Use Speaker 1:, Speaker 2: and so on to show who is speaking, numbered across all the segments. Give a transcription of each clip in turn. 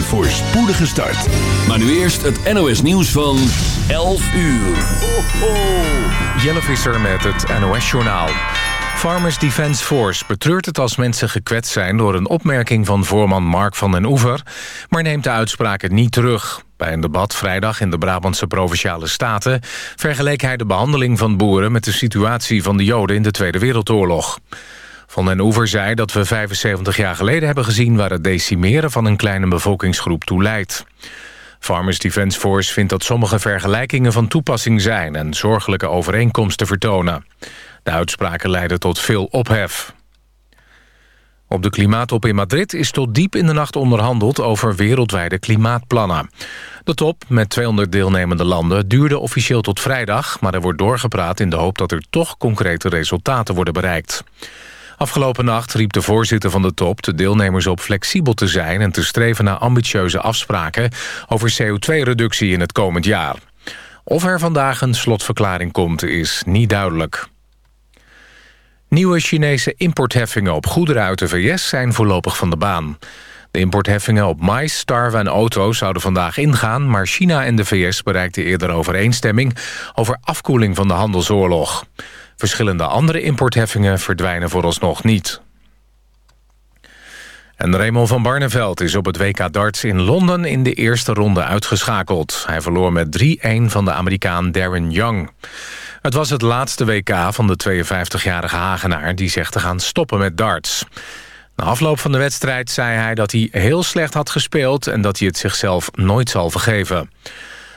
Speaker 1: Een voorspoedige start. Maar nu eerst het NOS nieuws van 11 uur. Ho, ho.
Speaker 2: Jelle Visser met het NOS-journaal. Farmers Defence Force betreurt het als mensen gekwetst zijn... door een opmerking van voorman Mark van den Oever... maar neemt de uitspraken niet terug. Bij een debat vrijdag in de Brabantse Provinciale Staten... vergeleek hij de behandeling van boeren... met de situatie van de Joden in de Tweede Wereldoorlog. Van den Oever zei dat we 75 jaar geleden hebben gezien... waar het decimeren van een kleine bevolkingsgroep toe leidt. Farmers Defence Force vindt dat sommige vergelijkingen van toepassing zijn... en zorgelijke overeenkomsten vertonen. De uitspraken leiden tot veel ophef. Op de klimaattop in Madrid is tot diep in de nacht onderhandeld... over wereldwijde klimaatplannen. De top, met 200 deelnemende landen, duurde officieel tot vrijdag... maar er wordt doorgepraat in de hoop dat er toch concrete resultaten worden bereikt. Afgelopen nacht riep de voorzitter van de top de deelnemers op flexibel te zijn... en te streven naar ambitieuze afspraken over CO2-reductie in het komend jaar. Of er vandaag een slotverklaring komt, is niet duidelijk. Nieuwe Chinese importheffingen op goederen uit de VS zijn voorlopig van de baan. De importheffingen op mais, tarwe en auto's zouden vandaag ingaan... maar China en de VS bereikten eerder overeenstemming... over afkoeling van de handelsoorlog. Verschillende andere importheffingen verdwijnen vooralsnog niet. En Raymond van Barneveld is op het WK darts in Londen in de eerste ronde uitgeschakeld. Hij verloor met 3-1 van de Amerikaan Darren Young. Het was het laatste WK van de 52-jarige Hagenaar... die zegt te gaan stoppen met darts. Na afloop van de wedstrijd zei hij dat hij heel slecht had gespeeld... en dat hij het zichzelf nooit zal vergeven.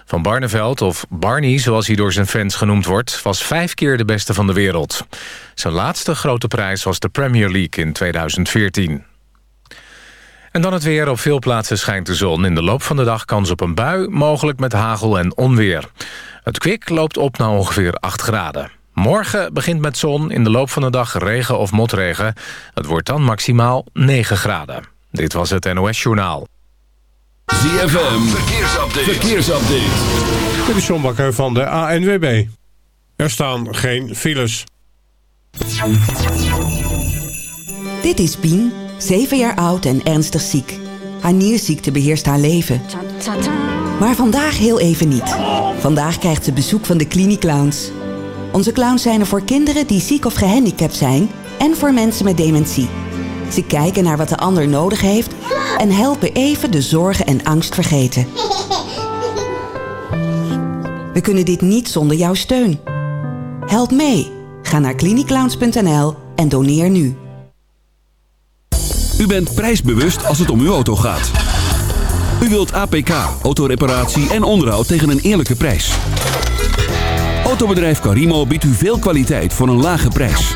Speaker 2: Van Barneveld, of Barney zoals hij door zijn fans genoemd wordt... was vijf keer de beste van de wereld. Zijn laatste grote prijs was de Premier League in 2014. En dan het weer. Op veel plaatsen schijnt de zon. In de loop van de dag kans op een bui, mogelijk met hagel en onweer. Het kwik loopt op naar ongeveer 8 graden. Morgen begint met zon, in de loop van de dag regen of motregen. Het wordt dan maximaal 9 graden. Dit was het NOS Journaal.
Speaker 1: ZFM, verkeersupdate. verkeersupdate.
Speaker 3: Dit is John Bakker van de ANWB. Er staan geen files.
Speaker 4: Dit is Pien, 7 jaar oud en ernstig ziek. Haar nierziekte beheerst haar leven. Maar vandaag heel even niet. Vandaag krijgt ze bezoek van de Cliniclowns. Onze clowns zijn er voor kinderen die ziek of gehandicapt zijn... en voor mensen met dementie. Ze kijken naar wat de ander nodig heeft... en helpen even de zorgen en angst vergeten. We kunnen dit niet zonder jouw steun. Help mee. Ga naar cliniclowns.nl en doneer nu.
Speaker 1: U bent prijsbewust als het om uw auto gaat. U wilt APK, autoreparatie en onderhoud tegen een eerlijke prijs. Autobedrijf Carimo biedt u veel kwaliteit voor een lage prijs.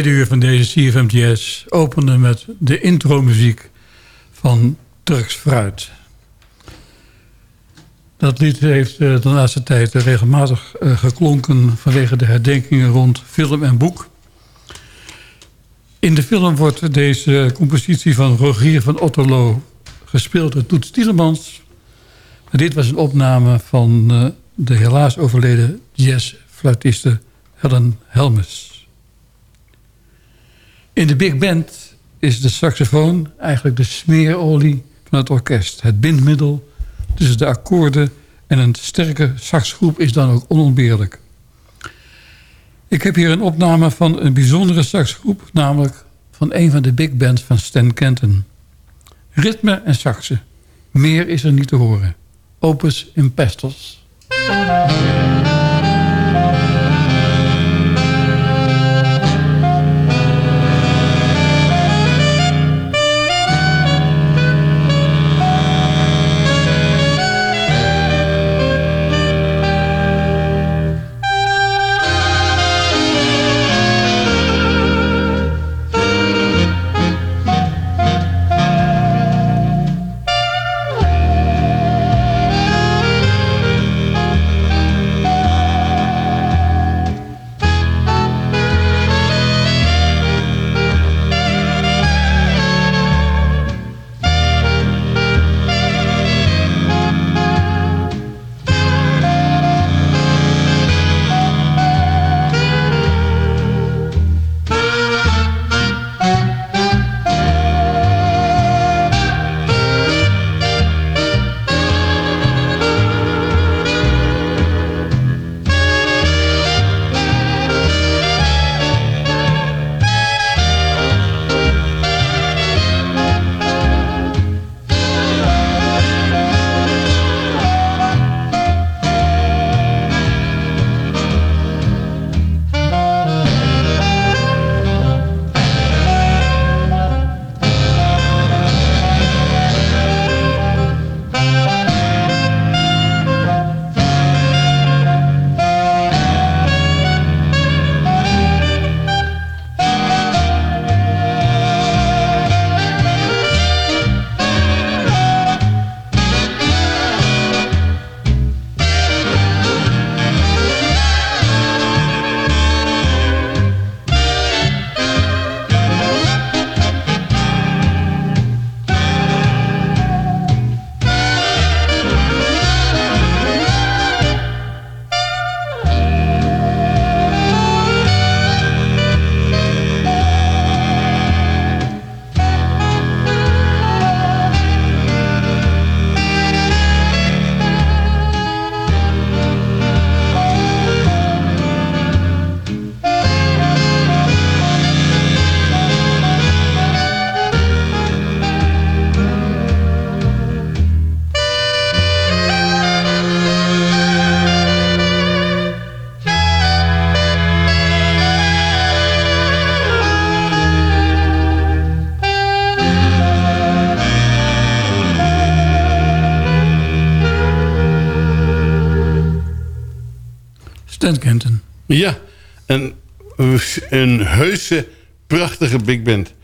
Speaker 5: Tweede uur van deze CFM Jazz opende met de intromuziek van Turks Fruit. Dat lied heeft eh, de laatste tijd regelmatig eh, geklonken vanwege de herdenkingen rond film en boek. In de film wordt deze compositie van Rogier van Otterlo gespeeld door Toet Stielemans. Dit was een opname van eh, de helaas overleden jazzfluitiste Helen Helmes. In de big band is de saxofoon eigenlijk de smeerolie van het orkest. Het bindmiddel tussen de akkoorden en een sterke saxgroep is dan ook onontbeerlijk. Ik heb hier een opname van een bijzondere saxgroep, namelijk van een van de big bands van Stan Kenton. Ritme en saxen. Meer is er niet te horen. Opus Impestos. Stan
Speaker 6: Ja, een, heuse, prachtige big band.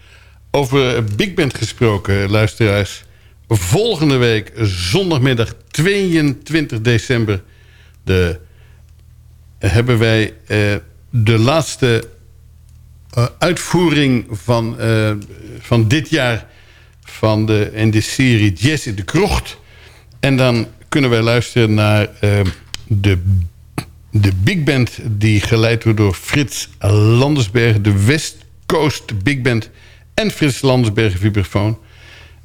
Speaker 6: Over big band gesproken, luisteraars. Volgende week, zondagmiddag 22 december... De, hebben wij eh, de laatste eh, uitvoering van, eh, van dit jaar... Van de, in de serie Jazz in de Krocht. En dan kunnen wij luisteren naar eh, de de big band die geleid wordt door Frits Landersberg. De West Coast Big Band en Frits Landersberg vibrafoon.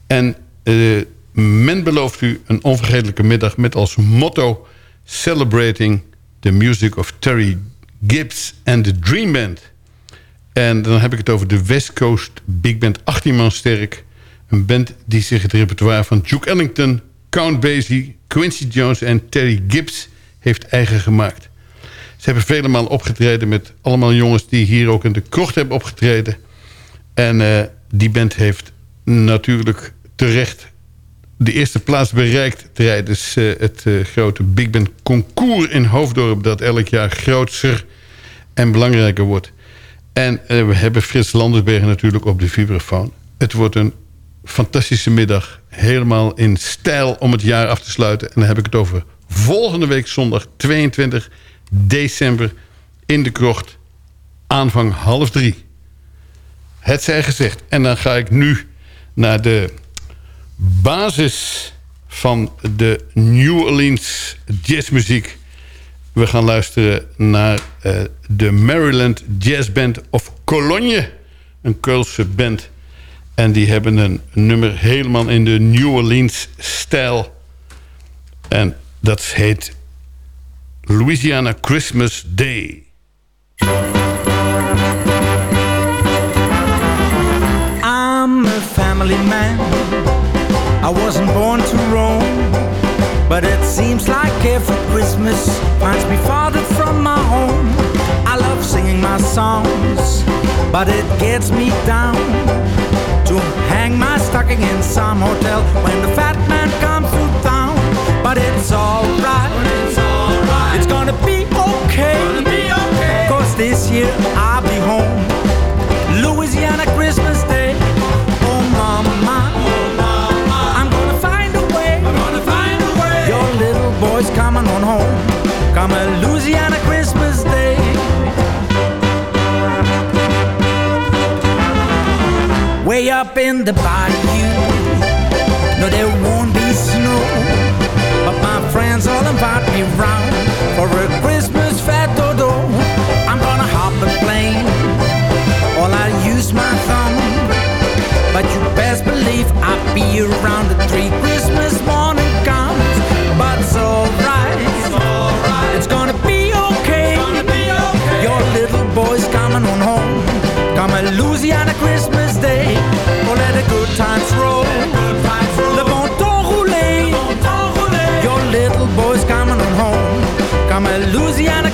Speaker 6: En uh, men belooft u een onvergetelijke middag met als motto... Celebrating the music of Terry Gibbs and the Dream Band. En dan heb ik het over de West Coast Big Band, 18 man sterk. Een band die zich het repertoire van Duke Ellington... Count Basie, Quincy Jones en Terry Gibbs heeft eigen gemaakt. Ze hebben vele malen opgetreden met allemaal jongens... die hier ook in de krocht hebben opgetreden. En uh, die band heeft natuurlijk terecht de eerste plaats bereikt... tijdens uh, het uh, grote Big Band concours in Hoofddorp... dat elk jaar groter en belangrijker wordt. En eh, we hebben Frits Landersbergen natuurlijk op de vibrafoon. Het wordt een fantastische middag. Helemaal in stijl om het jaar af te sluiten. En dan heb ik het over volgende week zondag 22 december in de krocht. Aanvang half drie. Het zij gezegd. En dan ga ik nu naar de basis van de New Orleans jazzmuziek. We gaan luisteren naar eh, de Maryland Jazz Band of Cologne. Een Keulse band. En die hebben een nummer helemaal in de New Orleans stijl. En dat heet Louisiana Christmas Day.
Speaker 7: I'm a family man. I wasn't born to roam, but it seems like every Christmas finds me farther from my home. I love singing my songs, but it gets me down to hang my stocking in some hotel when the fat man comes to town. But it's alright, it's gonna be okay. Cause this year I'll be home. Louisiana Christmas Day. Oh mama, oh, I'm gonna find a way. Your little boy's coming on home. Come a Louisiana Christmas Day. Way up in the bayou, no there won't be snow, but my friends all invite me round for a Christmas fat dodo. I'm gonna hop a plane all I use my thumb. But you best believe I'll be around the tree Christmas morning comes. But it's alright, it's gonna be okay. Your little boy's coming on home. Come a Louisiana Christmas Day. Oh, let the good times roll. Come a Louisiana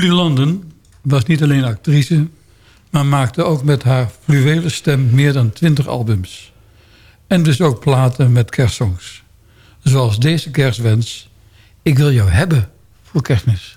Speaker 5: Julie London was niet alleen actrice... maar maakte ook met haar fluwelen stem meer dan 20 albums. En dus ook platen met kerstsongs. Zoals deze kerstwens... Ik wil jou hebben voor kerstmis.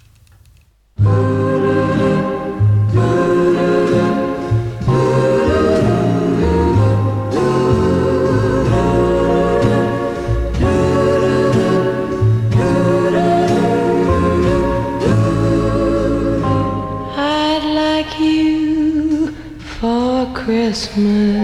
Speaker 8: Christmas.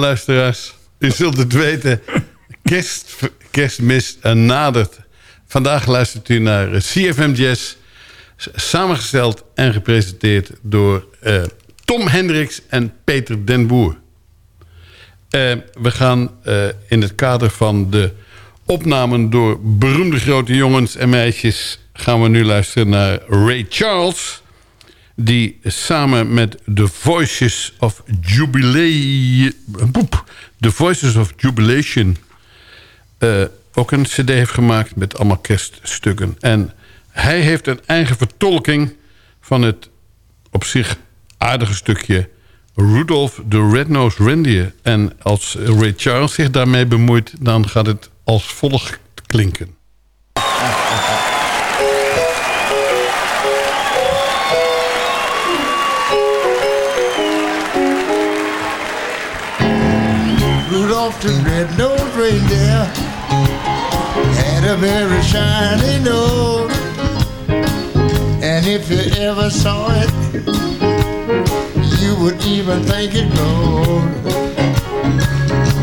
Speaker 6: Luisteraars, u zult het weten. Kerst, kerstmis eh, nadert. Vandaag luistert u naar CFM Jazz. Samengesteld en gepresenteerd door eh, Tom Hendricks en Peter den Boer. Eh, we gaan in het kader van de opnamen door beroemde grote jongens en meisjes... gaan we nu luisteren naar Ray Charles die samen met The Voices of Jubilee... The Voices of Jubilation... eh, ook een cd heeft gemaakt met allemaal kerststukken. En hij heeft een eigen vertolking van het op zich aardige stukje... Rudolph the Red-Nosed Reindeer. En als Ray Charles zich daarmee bemoeit... dan gaat het als volgt klinken.
Speaker 9: Rudolph the red-nosed reindeer had a very shiny nose, and if you ever saw it, you would even think it glowed.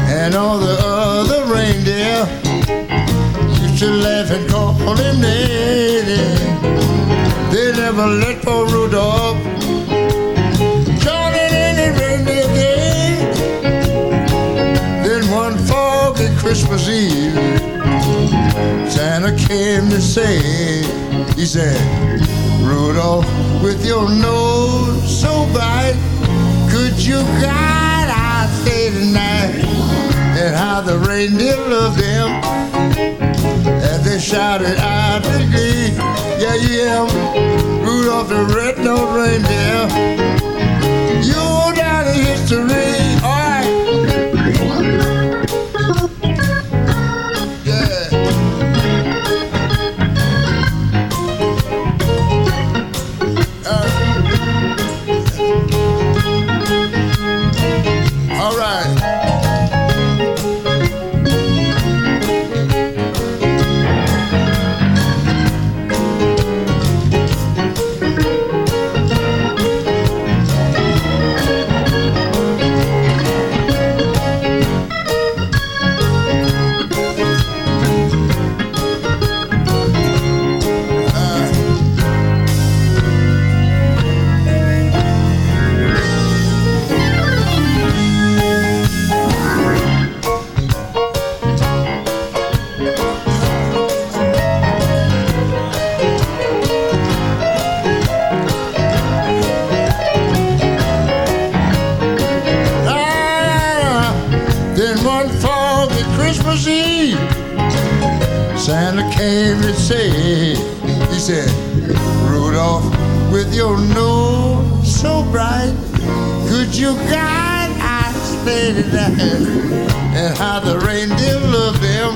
Speaker 9: And all the other reindeer used to laugh and call him Daddy. They never let poor Rudolph Christmas Eve, Santa came to say, he said, Rudolph, with your nose so bright, could you guide our stay tonight? And how the reindeer loved him as they shouted out to glee, yeah, yeah, Rudolph the red-nosed reindeer, down in history, Santa came he said, Rudolph, with your nose so bright, could you guide our lady died, and how the reindeer loved them.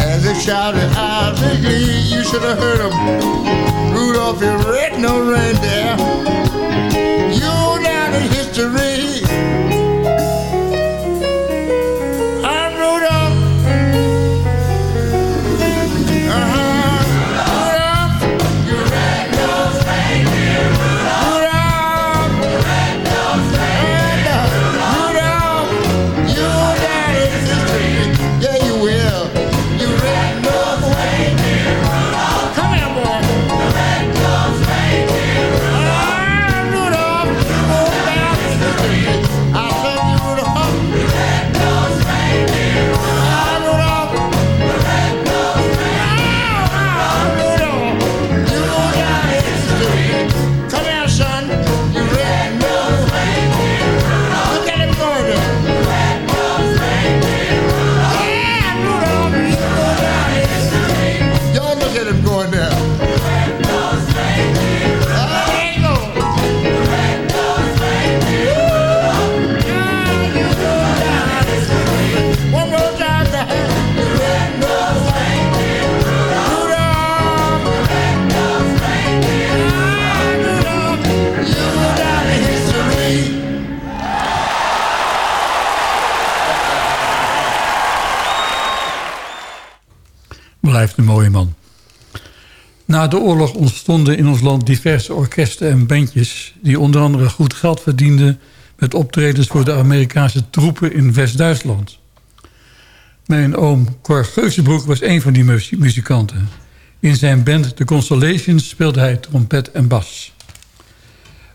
Speaker 9: As they shouted out glee, you should have heard them. Rudolph, you red no reindeer.
Speaker 5: Blijft een mooie man. Na de oorlog ontstonden in ons land diverse orkesten en bandjes... die onder andere goed geld verdienden... met optredens voor de Amerikaanse troepen in West-Duitsland. Mijn oom Cor Geuzenbroek was een van die muzikanten. In zijn band The Constellations speelde hij trompet en bas.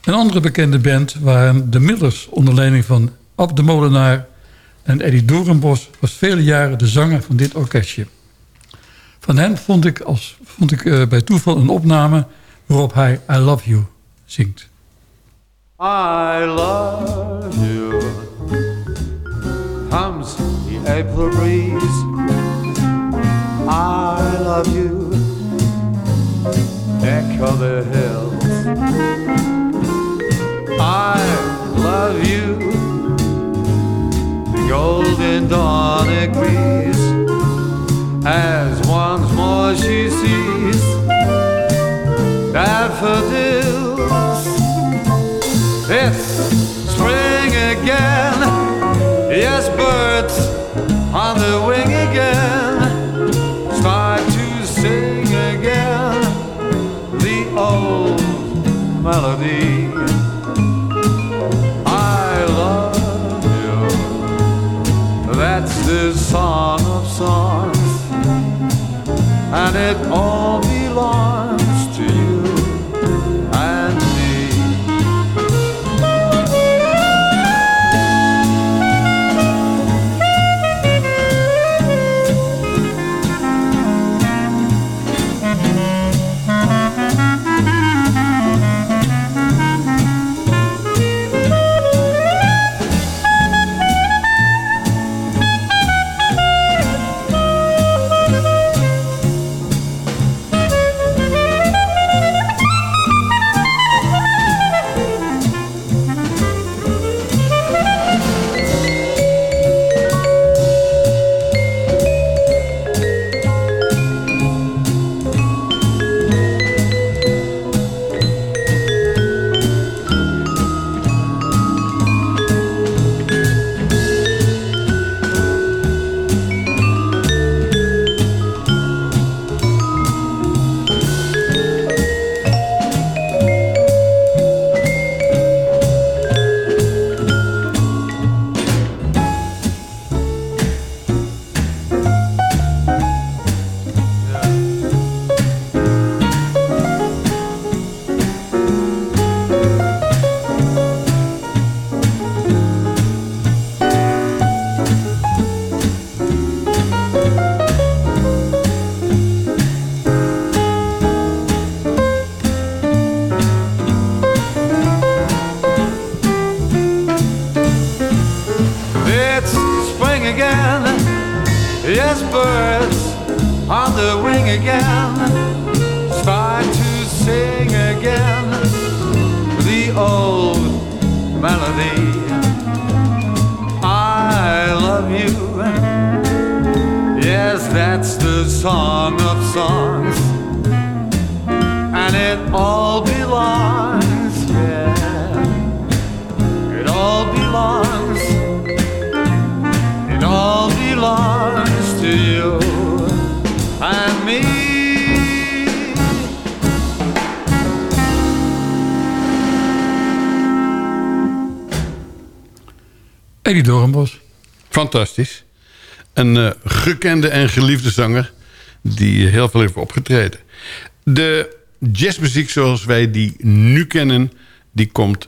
Speaker 5: Een andere bekende band waren de Millers... onder leiding van Ab de Molenaar en Eddie Doornbos... was vele jaren de zanger van dit orkestje. Van hen vond ik, als, vond ik eh, bij toeval een opname waarop hij I Love You zingt.
Speaker 10: I love you. Comes the April breeze. I love you. Echo the hills. I love you. Golden dawn agrees as once more she sees daffodils. It's spring again. Yes, birds on the wing again start to sing again the old melody. I love you. That's the song of songs, and it all belongs
Speaker 5: Eddie Doornbos.
Speaker 6: Fantastisch. Een eh, gekende en geliefde zanger die heel veel heeft opgetreden. De jazzmuziek zoals wij die nu kennen... die komt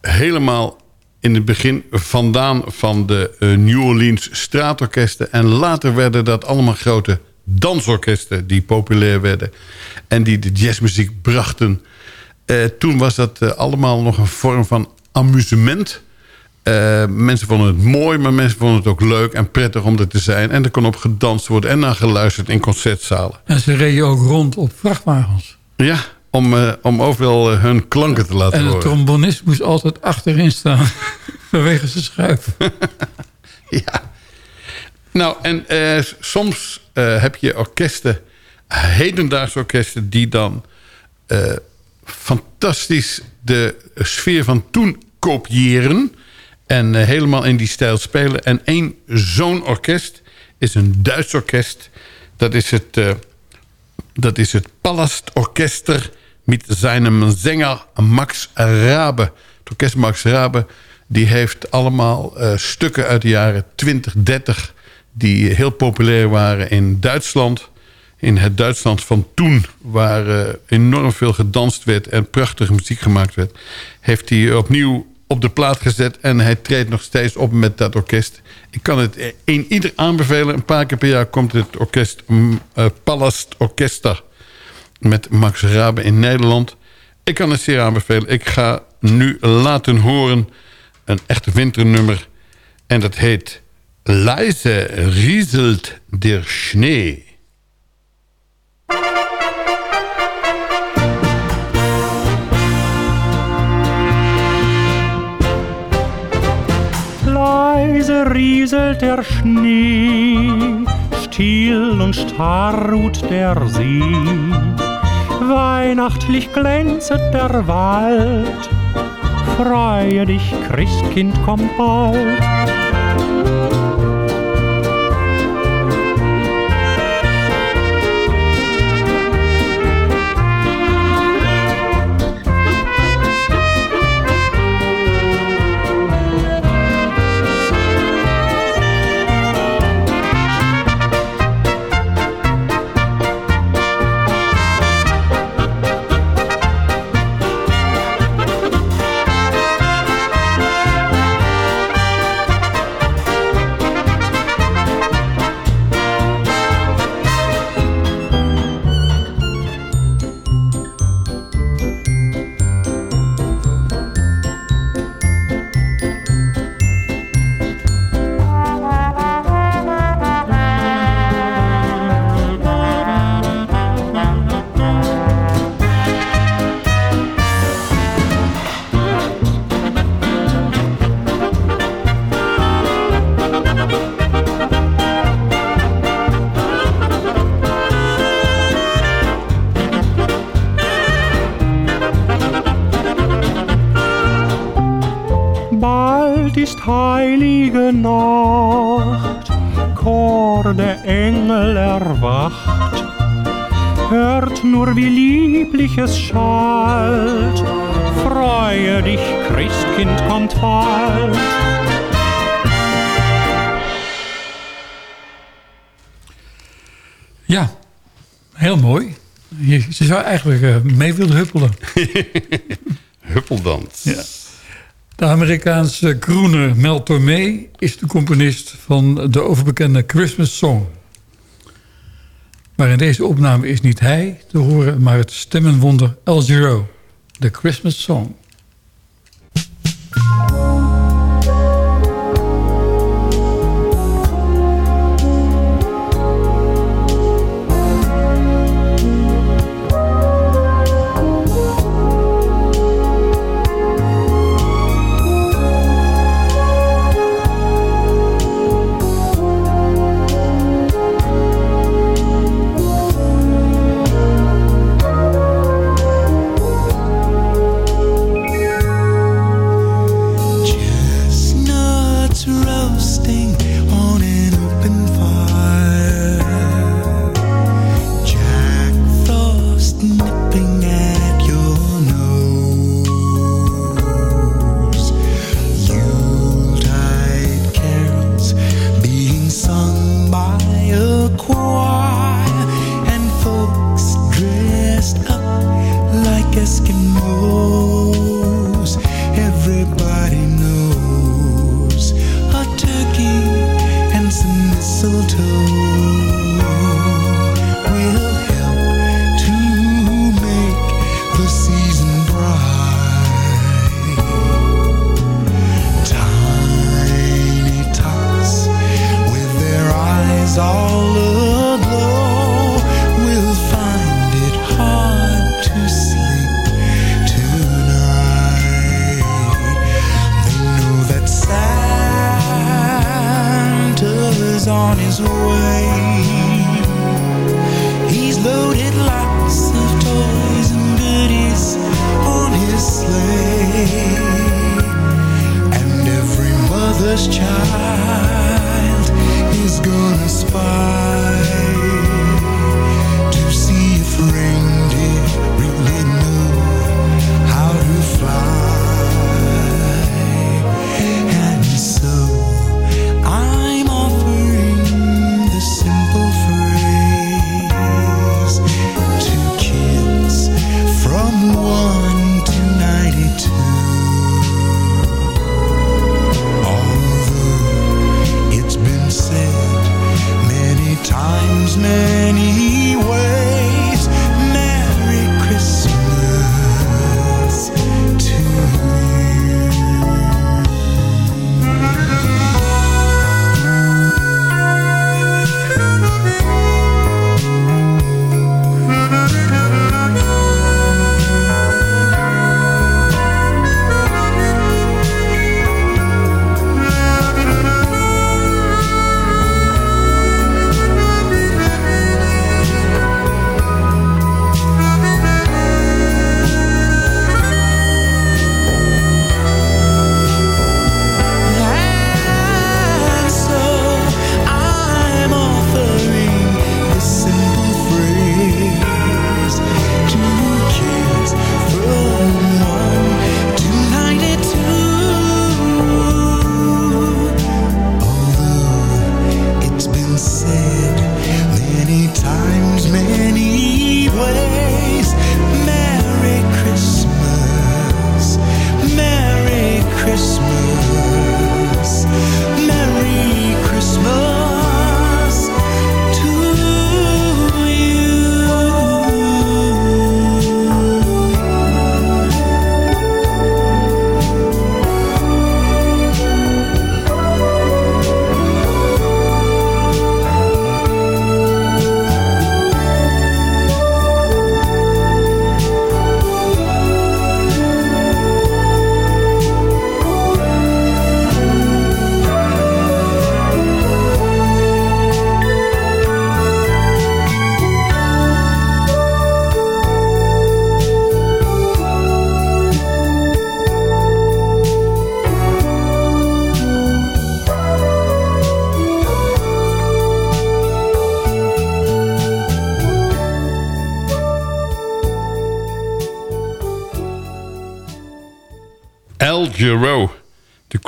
Speaker 6: helemaal in het begin vandaan van de eh, New Orleans straatorkesten. En later werden dat allemaal grote dansorkesten die populair werden. En die de jazzmuziek brachten. Eh, toen was dat allemaal nog een vorm van amusement... Eh, mensen vonden het mooi, maar mensen vonden het ook leuk en prettig om er te zijn. En er kon op gedanst worden en naar geluisterd in concertzalen.
Speaker 5: En ze reden ook rond op vrachtwagens.
Speaker 6: Ja, om, eh, om overal eh, hun klanken te laten
Speaker 5: En de
Speaker 6: horen.
Speaker 5: trombonist moest altijd achterin staan. vanwege zijn schuif.
Speaker 6: Nou, en soms heb je orkesten, hedendaagse orkesten... die dan fantastisch de sfeer van toen kopiëren... en eh, helemaal in die stijl spelen. En één zo'n orkest is een Duits orkest. Dat is het, eh, dat is het Pallastorchester met zijn zanger Max Rabe. Het orkest Max Rabe die heeft allemaal eh, stukken uit de jaren 20, 30... die heel populair waren in Duitsland. In het Duitsland van toen, waar enorm veel gedanst werd... en prachtige muziek gemaakt werd... heeft hij opnieuw op de plaat gezet... en hij treedt nog steeds op met dat orkest. Ik kan het een ieder aanbevelen. Een paar keer per jaar komt het orkest mm, eh, Palast Orchester... met Max Rabe in Nederland. Ik kan het zeer aanbevelen. Ik ga nu laten horen een echte winternummer. En dat heet Leise rieselt der Schnee.
Speaker 11: Leise rieselt der Schnee, still und starr ruht der See. Weihnachtlich glänzet der Wald, freue dich, Christkind bald. Bald Nacht, Chor der Engel erwacht. Hört nur, wie lieblich es schallt. Freue dich, Christkind kommt bald.
Speaker 5: Ja, heel mooi. Je, ze zou eigenlijk eh, mee willen huppelen.
Speaker 6: Huppeldans.
Speaker 5: Ja. De Amerikaanse groene Mel Tormé is de componist van de overbekende Christmas Song. Maar in deze opname is niet hij te horen, maar het stemmenwonder El Giro, de Christmas Song.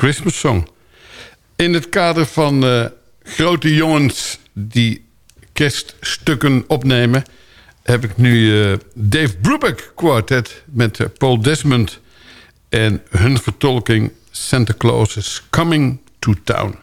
Speaker 12: Christmas
Speaker 6: Song. In het kader van eh, grote jongens die kerststukken opnemen... heb ik nu eh, Dave Brubeck Quartet met eh, Paul Desmond... en hun vertolking Santa Claus is Coming to Town.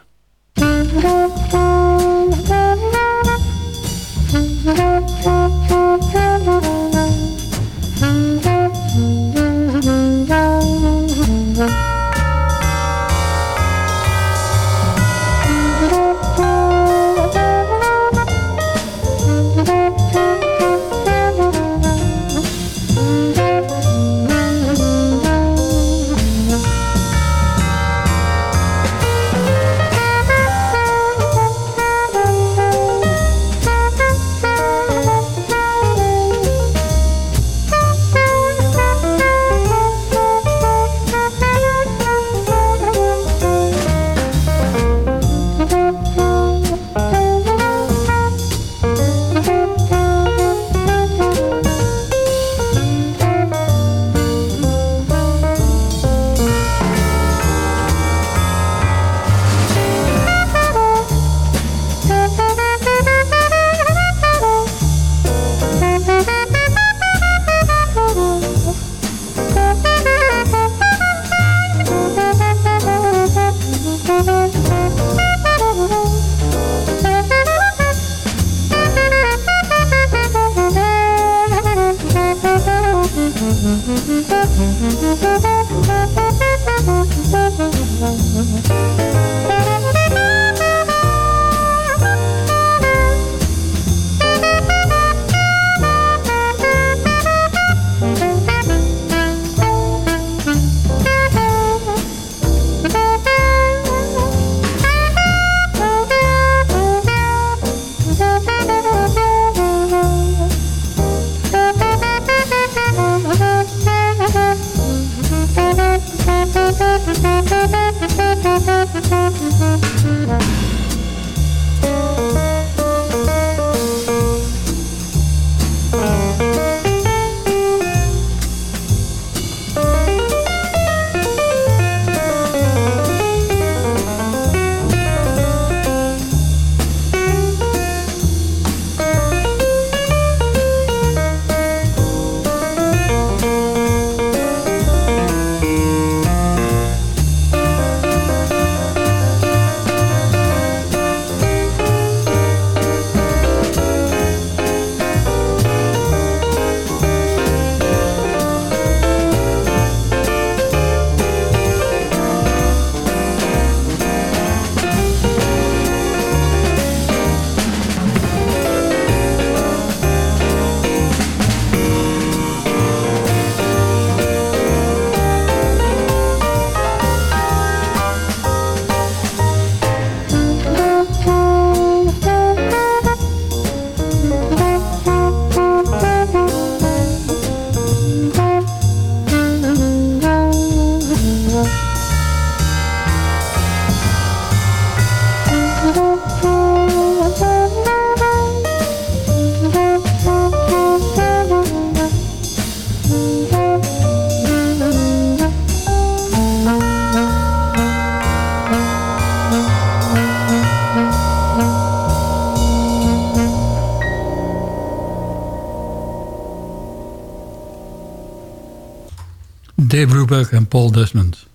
Speaker 5: Dave en Paul Desmond.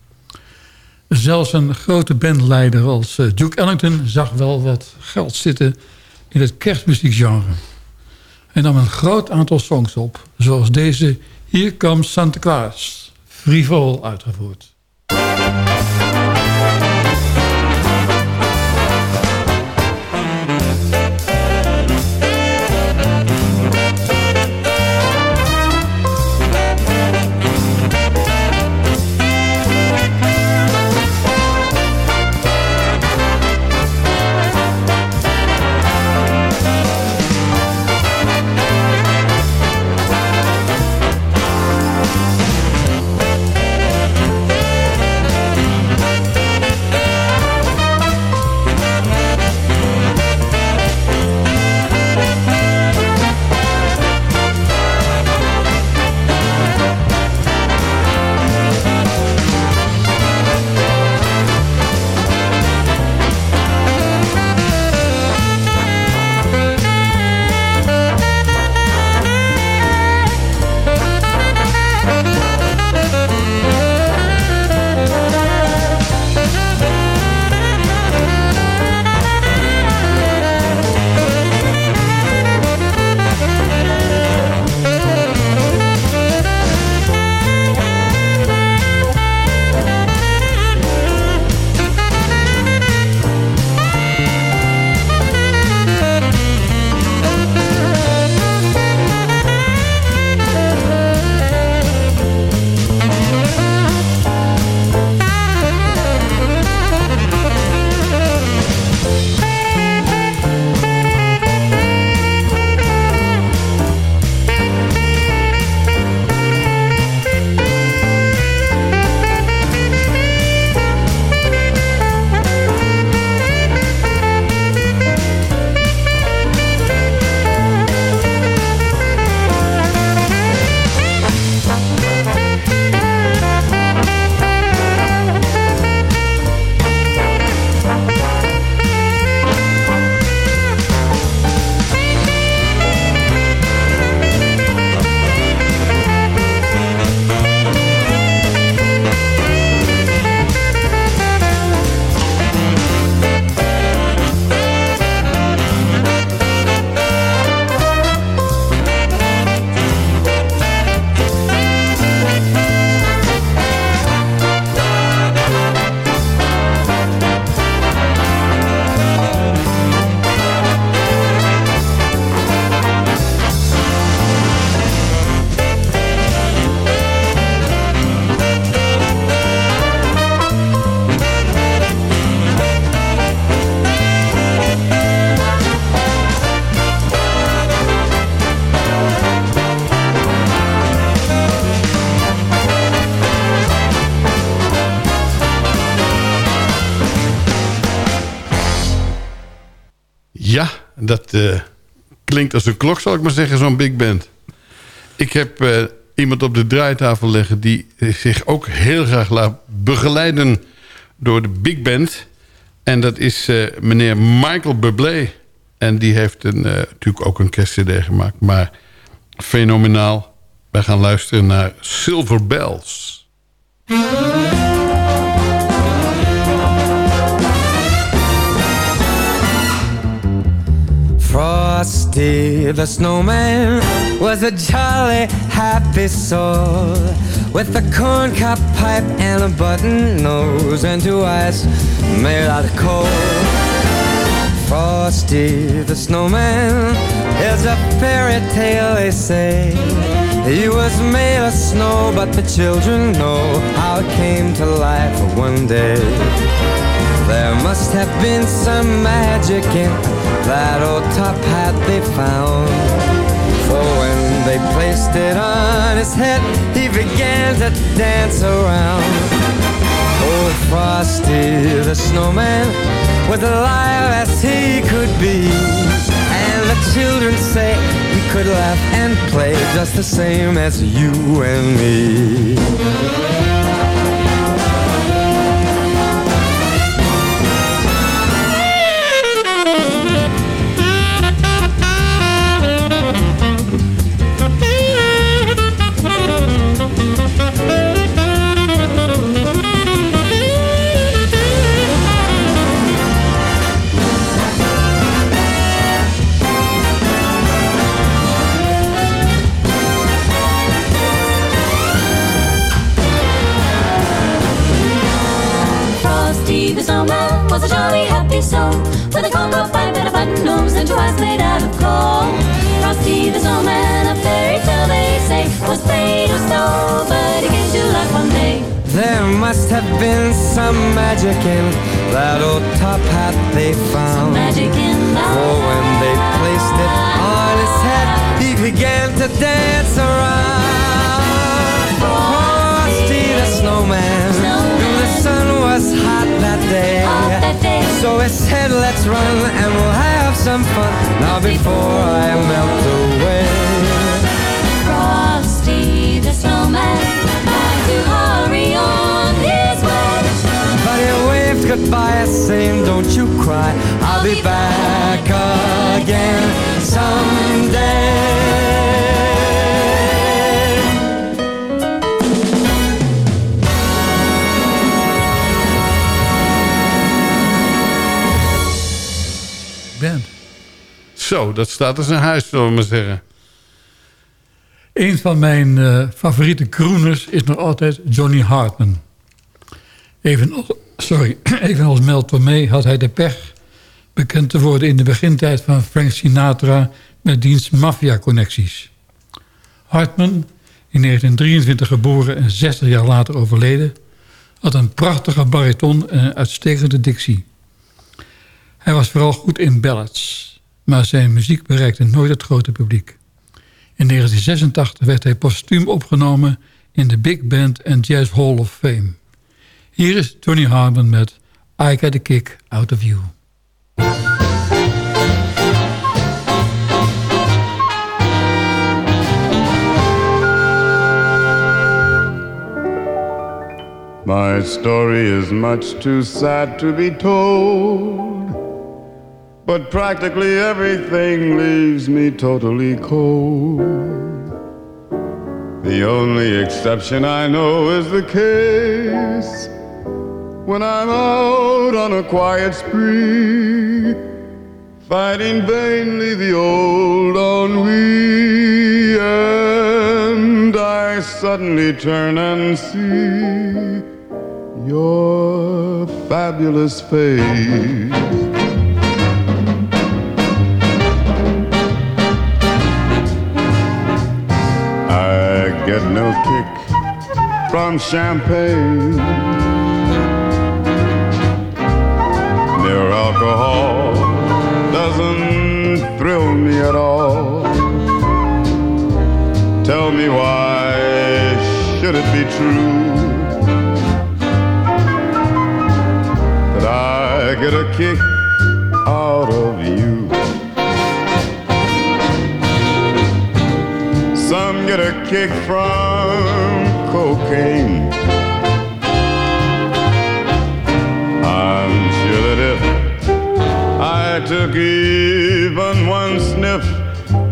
Speaker 5: Zelfs een grote bandleider als eh, Duke Ellington zag wel wat geld zitten in het kerstmuziekgenre. Hij nam een groot aantal songs op, zoals deze Here Comes Santa Claus, frivol uitgevoerd.
Speaker 6: Als een klok, zal ik maar zeggen, zo'n big band. Ik heb eh, iemand op de draaitafel leggen... die zich ook heel graag laat begeleiden door de big band. En dat is eh, meneer Michael Bublé. En die heeft een, natuurlijk ook een kerstcd gemaakt. Maar fenomenaal. Wij gaan luisteren naar Silver Bells.
Speaker 13: Frosty the snowman was a jolly happy soul with a corncob pipe and a button nose and two eyes made out of coal. Frosty the snowman is a fairy tale, they say. He was made of snow, but the children know how it came to life one day. There must have been some magic in that old top hat they found. For when they placed it on his head, he began to dance around. Old Frosty the snowman was alive as he could be. And the children say he could laugh and play just the same as you and me.
Speaker 14: With a cocoa pipe and a button nose and eyes made out of coal. Frosty the snowman, a fairy tale they say, was made of snow, but he came to life one day.
Speaker 13: There must have been some magic in that old top hat they found.
Speaker 14: Some Magic in the
Speaker 13: For when they placed it on his head, he began to dance around. Frosty the snowman, knew the sun was hot that day. So he said, let's run and we'll have some fun now before I melt away.
Speaker 14: Frosty the snowman had to hurry on his way.
Speaker 13: But he waved goodbye, saying, Don't you cry, I'll be back again someday.
Speaker 6: Zo, dat staat als een huis, zullen we maar zeggen.
Speaker 5: Een van mijn eh, favoriete crooners is nog altijd Johnny Hartman. Even, sorry, evenals Mel Tormé had hij de pech bekend te worden in de begintijd van Frank Sinatra met diens maffia-connecties. Hartman, in 1923 geboren en 60 jaar later overleden, had een prachtige bariton en een uitstekende dictie. Hij was vooral goed in ballads, maar zijn muziek bereikte nooit het grote publiek. In 1986 werd hij postuum opgenomen in de Big Band and Jazz Hall of Fame. Hier is Johnny Harmon met I Get a Kick Out of You.
Speaker 15: My story is much too sad to be told, but practically everything leaves me totally cold. The only exception I know is the case when I'm out on a quiet spree, fighting vainly the old ennui, and I suddenly turn and see your fabulous face. Get kick from champagne. Their alcohol doesn't thrill me at all. Tell me why should it be true that I get a kick out of you? Kick from cocaine. I'm sure that if I took even one sniff,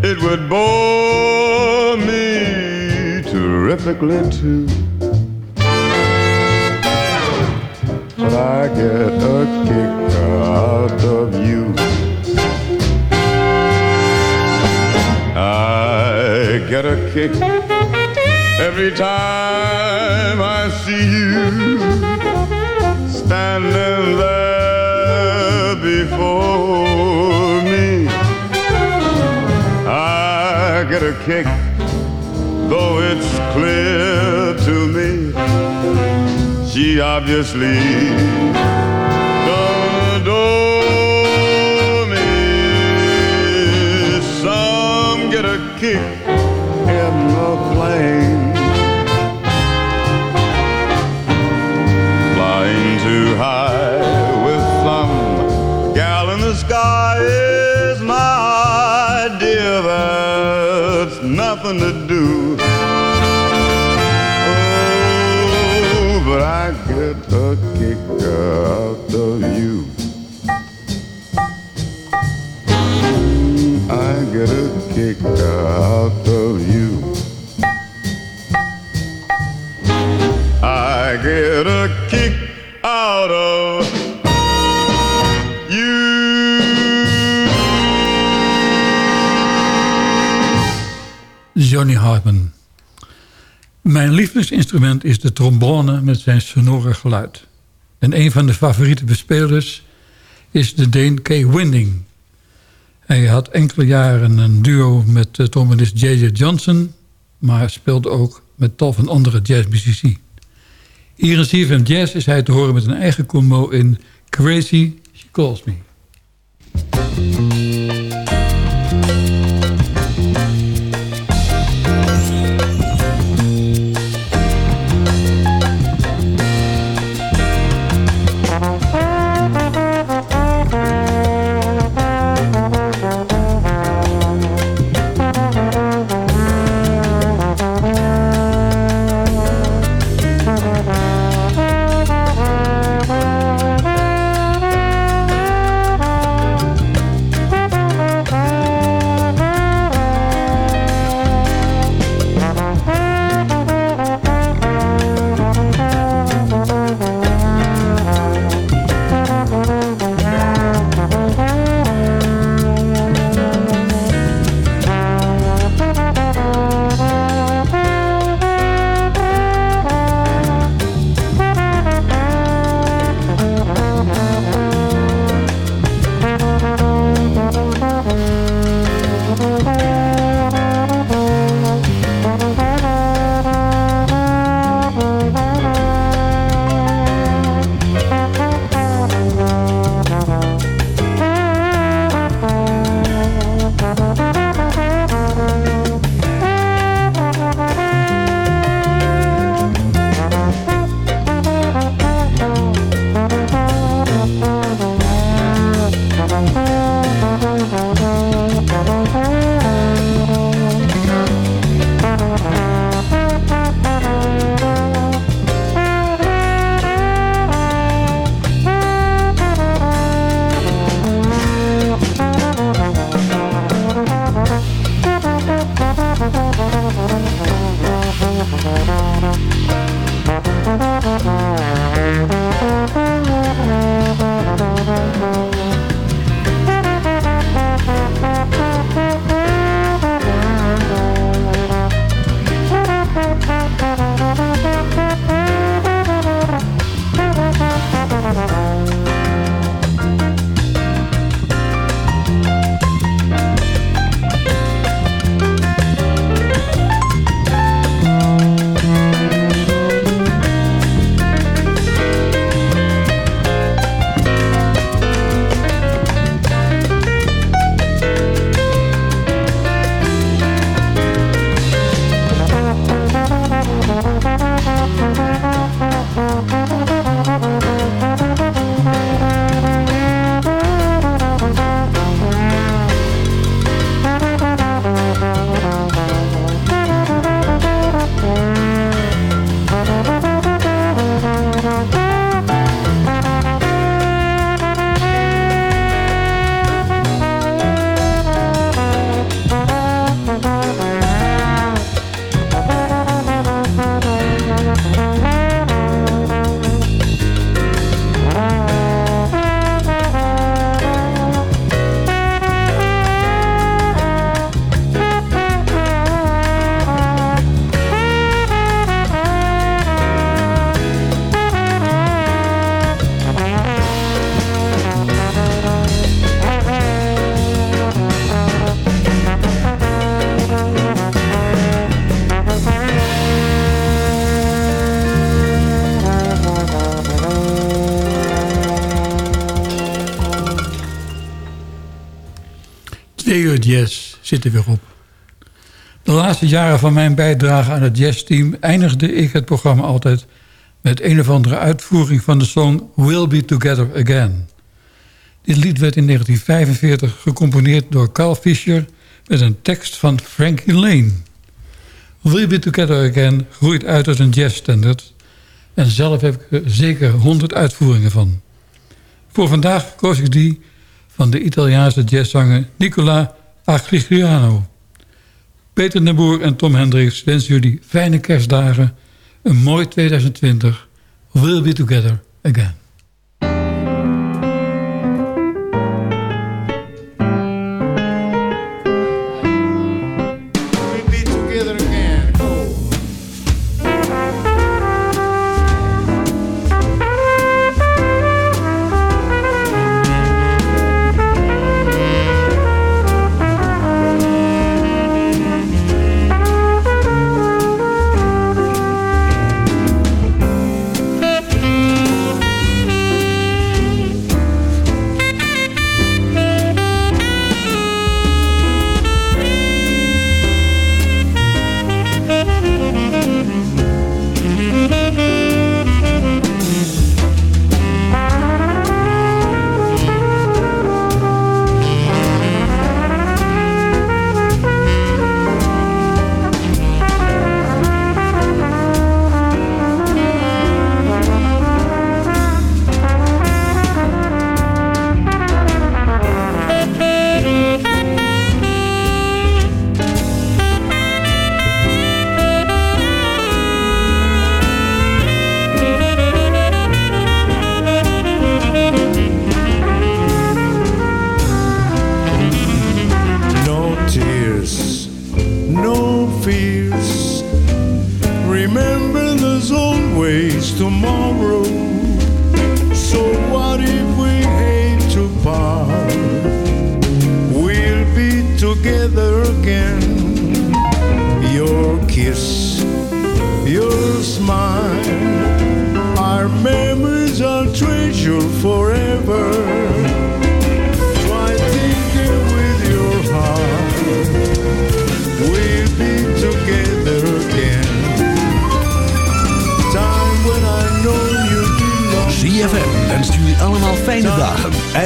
Speaker 15: it would bore me terrifically too. But I get a kick out of you. Get a kick every time I see you standing there before me. I get a kick, though it's clear to me she obviously the sky is my idea. That's nothing to do. Oh, but I get a kick out of you. I get a kick out of you. I get a
Speaker 5: Johnny Hartman. Mijn lievelingsinstrument is de trombone met zijn sonore geluid. En een van de favoriete bespelers is de Deen Kay Winding. Hij had enkele jaren een duo met uh, trombonist J.J. Johnson... maar speelde ook met tal van andere jazzmuzici. Hier in CFM Jazz is hij te horen met een eigen combo in Crazy She Calls Me. Zit er weer op. De laatste jaren van mijn bijdrage aan het jazzteam... eindigde ik het programma altijd met een of andere uitvoering van de song We'll Be Together Again. Dit lied werd in 1945 gecomponeerd door Carl Fischer... met een tekst van Frankie Lane. We'll Be Together Again groeit uit als een jazzstandard... en zelf heb ik er zeker 100 uitvoeringen van. Voor vandaag koos ik die van de Italiaanse jazzzanger Nicola Agligliano. Peter de Boer en Tom Hendricks wensen jullie fijne kerstdagen... een mooi 2020. We'll be together again.